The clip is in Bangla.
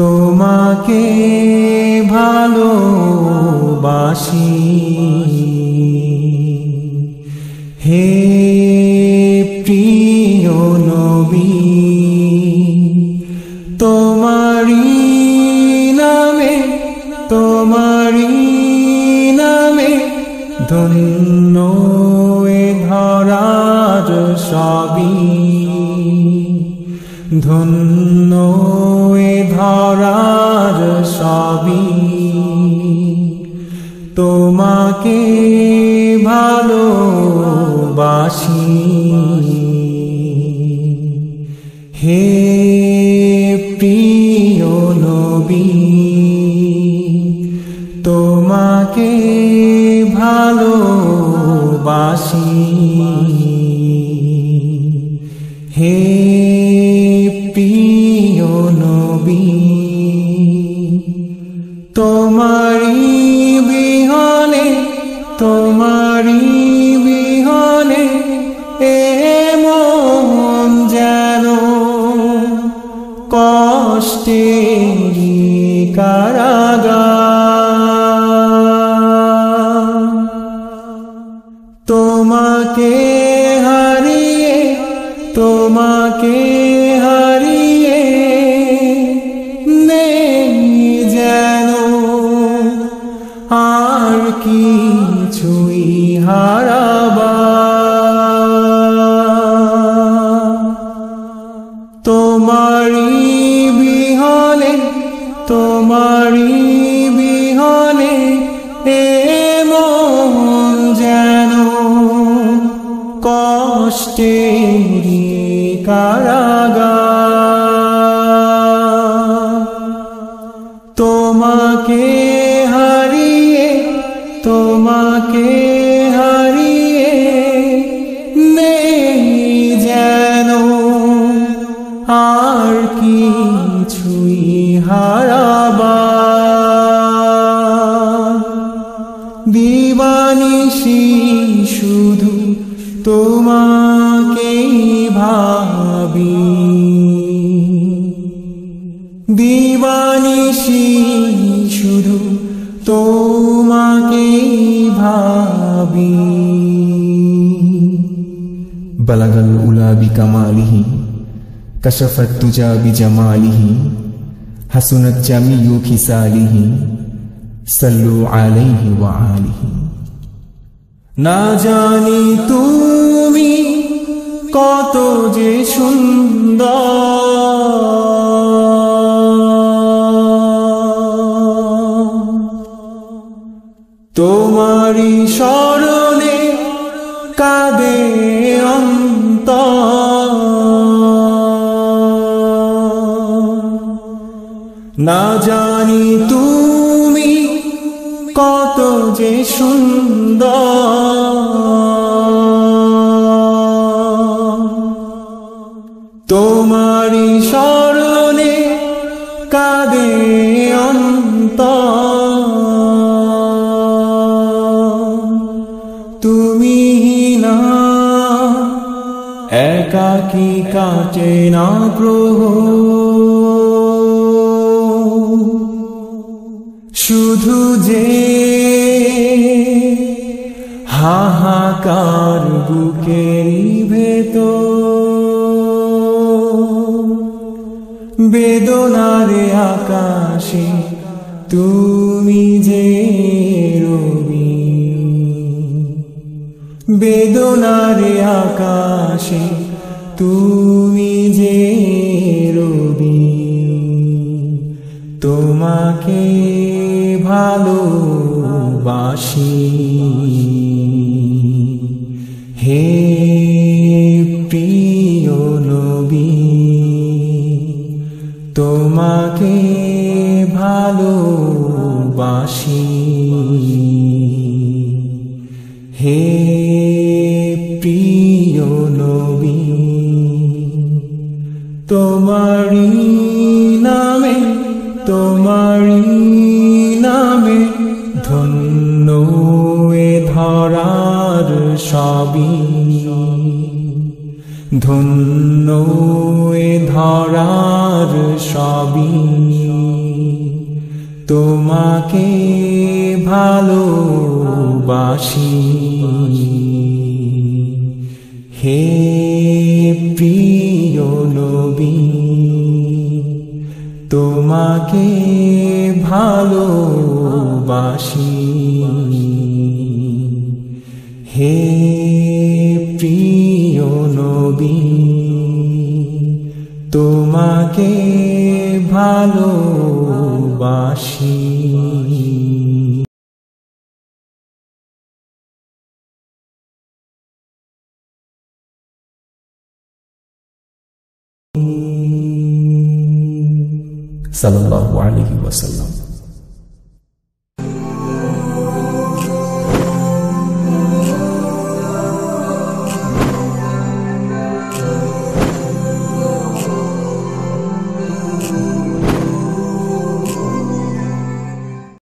তোমাকে ভালোবাসি। হে প্রিয় নবী তোমারি নামে তোমারি নামে ধন্য ধরার সবই। ধন্য ধরার সবই তোমাকে ভালোবাসি। হে প্রিয় নবী তোমাকে ভালোবাসি। হে প্রিয় তোমাকে হারিয়ে তোমাকে হারিয়ে নেই যেন আর কিছুই হারাবা কারাগার তোমাকে হারিয়ে তোমাকে হারিয়ে নেই যেন আর কিছুই হারাবা। দিবানিসি শুধু তোমাকেই ভাবি দিবানিসি শুধু তোমাকেই ভাবি بلغ الأولى بكماله كشف الدجى بجماله حسنت جميع خصاله صلوا عليه وآله না জানি তুমি কত যে সুন্দর। তোমারি স্মরণে কাঁদে অন্ত না জানি তুমি কত যে সুন্দর। তোমারি স্মরণে কাঁদে অন্ত তুমি না, একাকি কাটে না প্রভু। শুধু যে হাহাকার বুকেরই ভেতর বেদনারে আকাশে তুমি যে রবি। বেদনারে আকাশে তুমি যে রবি। তোমাকে ভালোবাসি। তোমাকে ভালোবাসি। হে প্রিয় নবী তোমারি নামে তোমারি নামে ধন্য ধরার সবই। ধন্য ধরার সবই। তোমাকে ভালোবাসি। হে প্রিয় নবী তোমাকে ভালোবাসি। হে তোমাকে ভালোবাসি। সাল্লাল্লাহু আলাইহি ওয়াসাল্লাম।